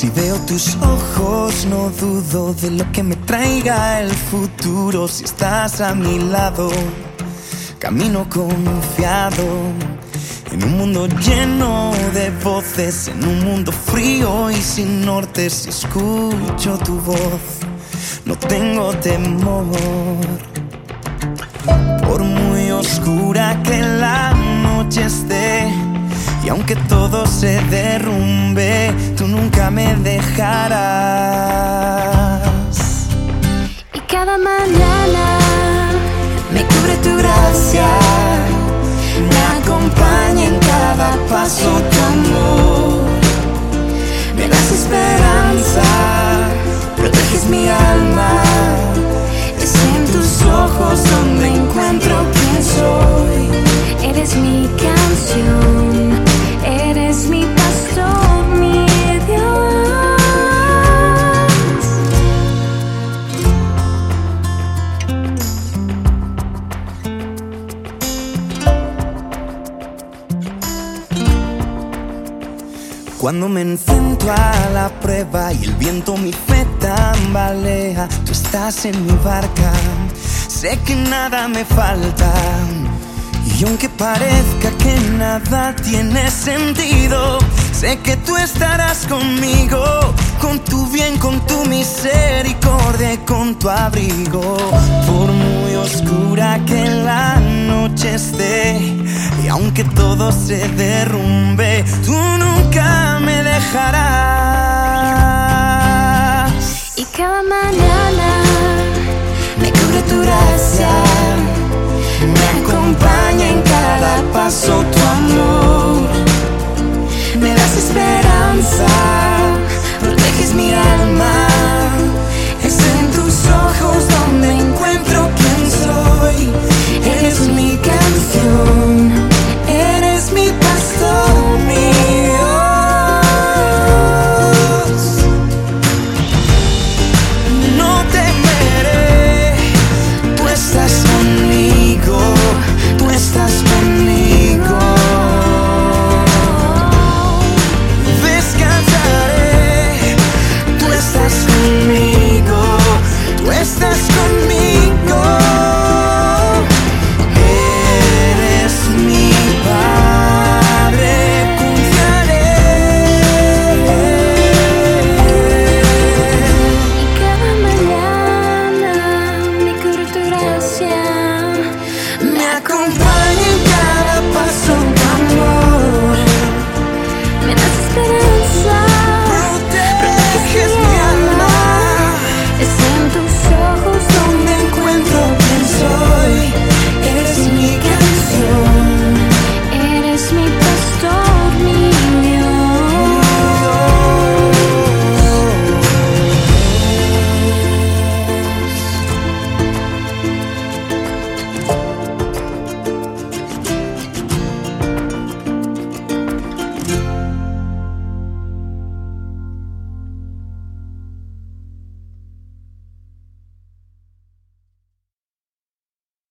Si veo tus ojos, no dudo de lo que me traiga el futuro. Si estás a mi lado, camino confiado. En un mundo lleno de voces, en un mundo frío y sin norte, si escucho tu voz, no tengo temor. Por muy oscura que la noche esté, y aunque todo se derrumbe, me dejarás. Y cada mañana me cubre tu gracia, me acompaña en cada paso tu amor. Me das esperanza, proteges mi alma. Es en tus ojos donde encuentro quién soy. Eres mi canción, Cuando me enfrento a la prueba y el viento mi fe tambalea, tú estás en mi barca, sé que nada me falta. Y aunque parezca que nada tiene sentido, sé que tú estarás conmigo, con tu bien, con tu misericordia con tu abrigo. Por muy oscura que la noche esté, y aunque todo se derrumbe, tú nunca me dejarás. Y cada mañana me cubre tu gracia, me acompaña en cada paso tu amor. Me das esperanza, mañana